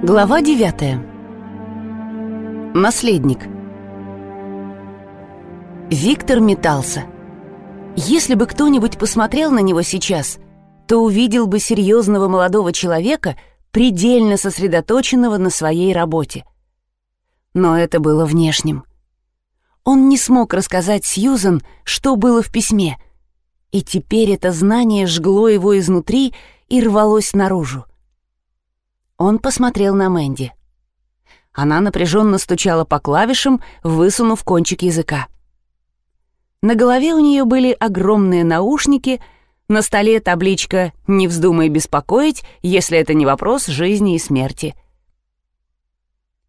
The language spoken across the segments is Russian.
Глава девятая. Наследник. Виктор метался. Если бы кто-нибудь посмотрел на него сейчас, то увидел бы серьезного молодого человека, предельно сосредоточенного на своей работе. Но это было внешним. Он не смог рассказать Сьюзан, что было в письме, и теперь это знание жгло его изнутри и рвалось наружу. Он посмотрел на Мэнди. Она напряженно стучала по клавишам, высунув кончик языка. На голове у нее были огромные наушники, на столе табличка «Не вздумай беспокоить, если это не вопрос жизни и смерти».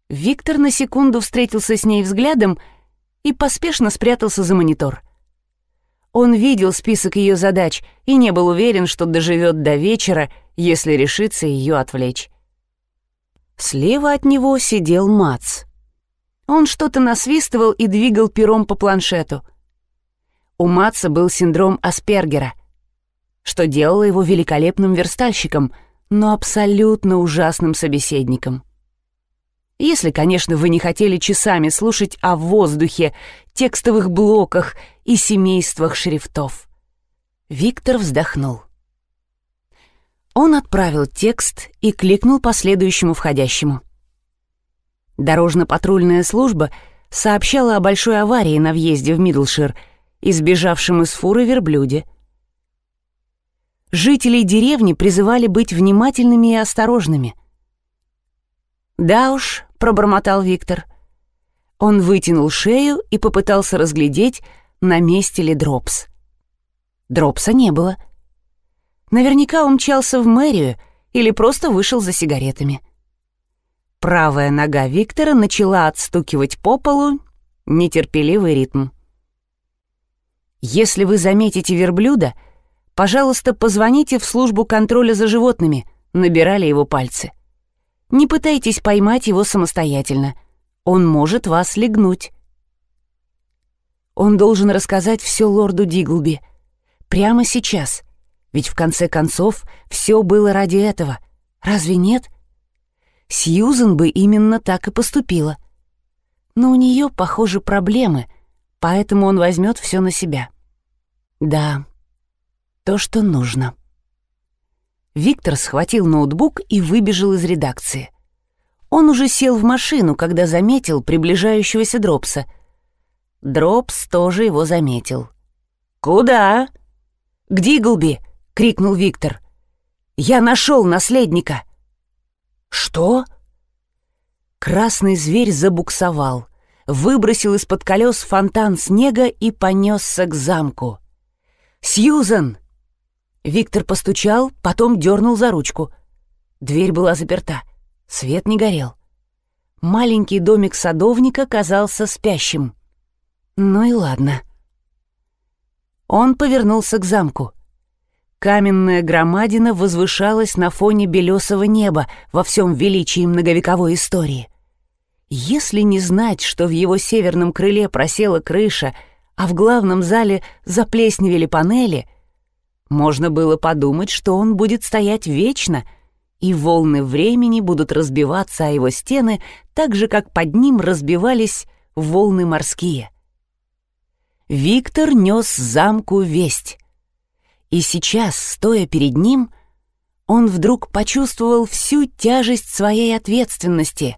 Виктор на секунду встретился с ней взглядом и поспешно спрятался за монитор. Он видел список ее задач и не был уверен, что доживет до вечера, если решится ее отвлечь. Слева от него сидел Мац. Он что-то насвистывал и двигал пером по планшету. У Матса был синдром Аспергера, что делало его великолепным верстальщиком, но абсолютно ужасным собеседником. Если, конечно, вы не хотели часами слушать о воздухе, текстовых блоках и семействах шрифтов. Виктор вздохнул. Он отправил текст и кликнул по следующему входящему. Дорожно-патрульная служба сообщала о большой аварии на въезде в Мидлшир, избежавшем из фуры верблюде. Жителей деревни призывали быть внимательными и осторожными. «Да уж», — пробормотал Виктор. Он вытянул шею и попытался разглядеть, на месте ли Дропс. Дропса не было — Наверняка умчался в мэрию или просто вышел за сигаретами. Правая нога Виктора начала отстукивать по полу нетерпеливый ритм. «Если вы заметите верблюда, пожалуйста, позвоните в службу контроля за животными», — набирали его пальцы. «Не пытайтесь поймать его самостоятельно. Он может вас легнуть». Он должен рассказать все лорду Диглби. Прямо сейчас — ведь в конце концов все было ради этого. Разве нет? Сьюзен бы именно так и поступила. Но у нее, похоже, проблемы, поэтому он возьмет все на себя. Да, то, что нужно. Виктор схватил ноутбук и выбежал из редакции. Он уже сел в машину, когда заметил приближающегося Дропса. Дропс тоже его заметил. «Куда?» «К Диглби», — крикнул Виктор. «Я нашел наследника!» «Что?» Красный зверь забуксовал, выбросил из-под колес фонтан снега и понесся к замку. «Сьюзен!» Виктор постучал, потом дернул за ручку. Дверь была заперта, свет не горел. Маленький домик садовника казался спящим. Ну и ладно. Он повернулся к замку. Каменная громадина возвышалась на фоне белесого неба во всем величии многовековой истории. Если не знать, что в его северном крыле просела крыша, а в главном зале заплесневели панели, можно было подумать, что он будет стоять вечно, и волны времени будут разбиваться о его стены так же, как под ним разбивались волны морские. Виктор нес замку весть. И сейчас, стоя перед ним, он вдруг почувствовал всю тяжесть своей ответственности.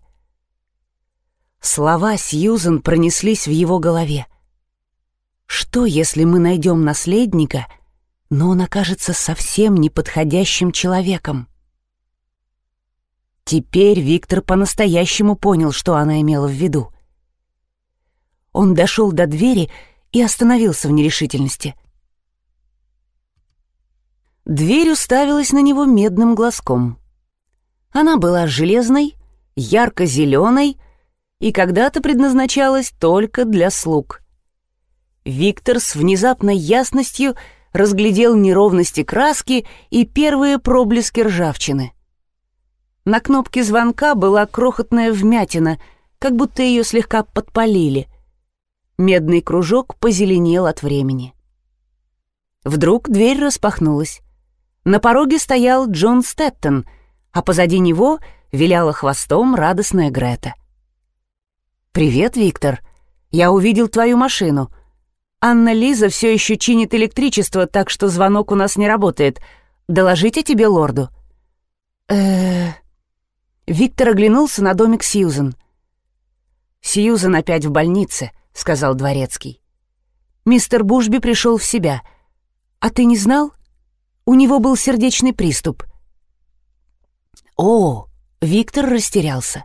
Слова Сьюзен пронеслись в его голове. Что, если мы найдем наследника, но он окажется совсем неподходящим человеком? Теперь Виктор по-настоящему понял, что она имела в виду. Он дошел до двери и остановился в нерешительности. Дверь уставилась на него медным глазком. Она была железной, ярко-зеленой и когда-то предназначалась только для слуг. Виктор с внезапной ясностью разглядел неровности краски и первые проблески ржавчины. На кнопке звонка была крохотная вмятина, как будто ее слегка подпалили. Медный кружок позеленел от времени. Вдруг дверь распахнулась. На пороге стоял Джон Стэттон, а позади него виляла хвостом радостная Грета. «Привет, Виктор. Я увидел твою машину. Анна Лиза все еще чинит электричество, так что звонок у нас не работает. Доложить о тебе лорду?» э Виктор оглянулся на домик Сьюзен. «Сьюзен опять в больнице», — сказал Дворецкий. «Мистер Бушби пришел в себя. А ты не знал? У него был сердечный приступ». «О!» — Виктор растерялся.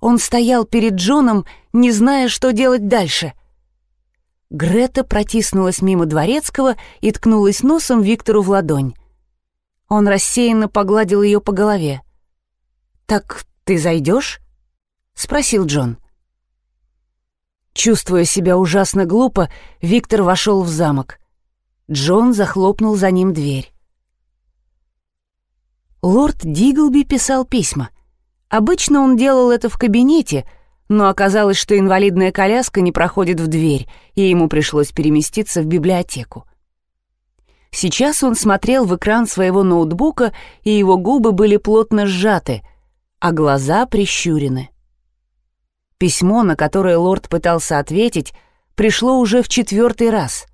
Он стоял перед Джоном, не зная, что делать дальше. Грета протиснулась мимо Дворецкого и ткнулась носом Виктору в ладонь. Он рассеянно погладил ее по голове. «Так ты зайдешь?» — спросил Джон. Чувствуя себя ужасно глупо, Виктор вошел в замок. Джон захлопнул за ним дверь. Лорд Диглби писал письма. Обычно он делал это в кабинете, но оказалось, что инвалидная коляска не проходит в дверь, и ему пришлось переместиться в библиотеку. Сейчас он смотрел в экран своего ноутбука, и его губы были плотно сжаты, а глаза прищурены. Письмо, на которое лорд пытался ответить, пришло уже в четвертый раз.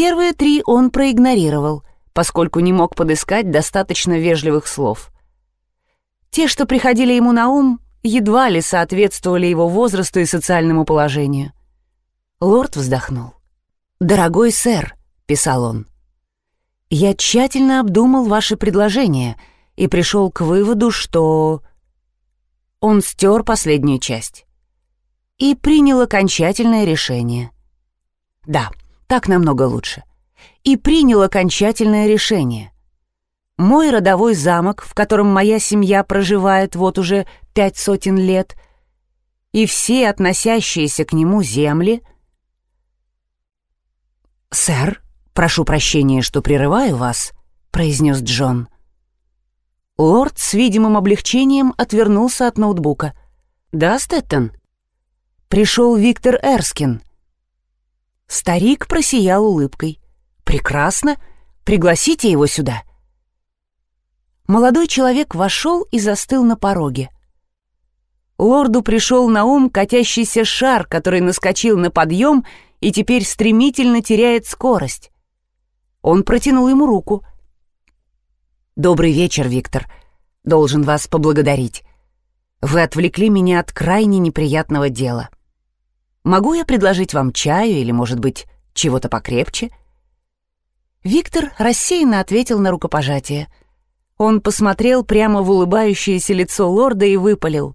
Первые три он проигнорировал, поскольку не мог подыскать достаточно вежливых слов. Те, что приходили ему на ум, едва ли соответствовали его возрасту и социальному положению. Лорд вздохнул. «Дорогой сэр», — писал он, — «я тщательно обдумал ваше предложение и пришел к выводу, что он стер последнюю часть и принял окончательное решение. Да, так намного лучше. И принял окончательное решение. Мой родовой замок, в котором моя семья проживает вот уже пять сотен лет, и все относящиеся к нему земли... «Сэр, прошу прощения, что прерываю вас», — произнес Джон. — Лорд с видимым облегчением отвернулся от ноутбука. «Да, Стэттон?» Пришел Виктор Эрскин. Старик просиял улыбкой. «Прекрасно. Пригласите его сюда». Молодой человек вошел и застыл на пороге. Лорду пришел на ум катящийся шар, который наскочил на подъем и теперь стремительно теряет скорость. Он протянул ему руку. «Добрый вечер, Виктор. Должен вас поблагодарить. Вы отвлекли меня от крайне неприятного дела. Могу я предложить вам чаю или, может быть, чего-то покрепче?» Виктор рассеянно ответил на рукопожатие. Он посмотрел прямо в улыбающееся лицо лорда и выпалил.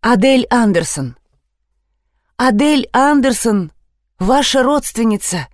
«Адель Андерсон! Адель Андерсон, ваша родственница!»